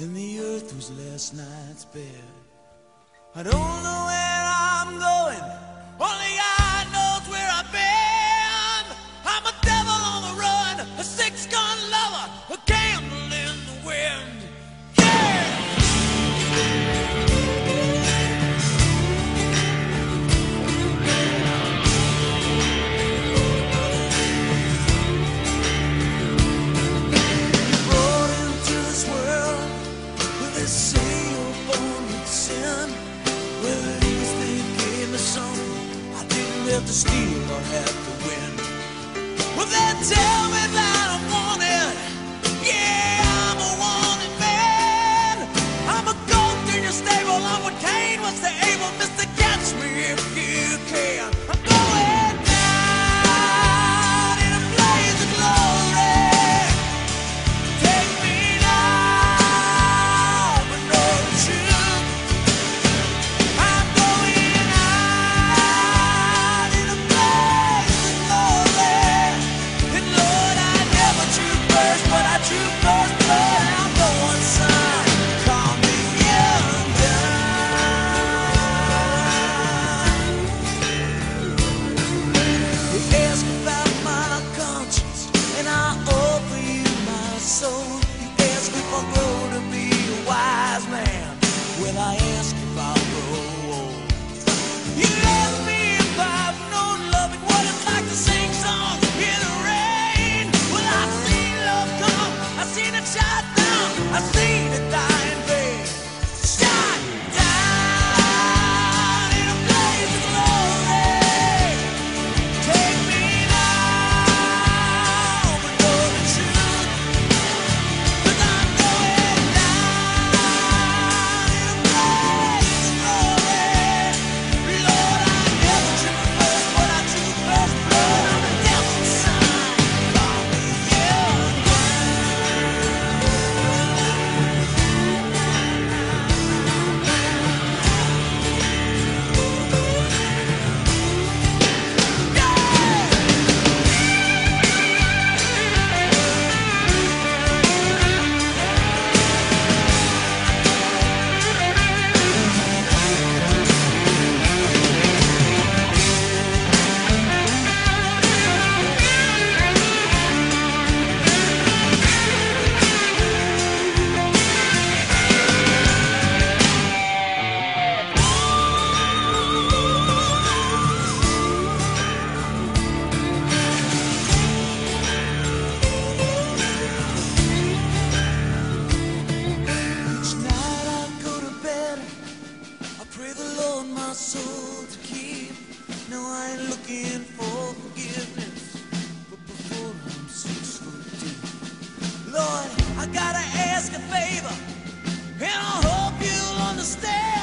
and the earth was last night's bed. I don't know where I'm going. have to steal or have to win. Well, then tell me. Lord, I gotta ask a favor, and I hope you'll understand.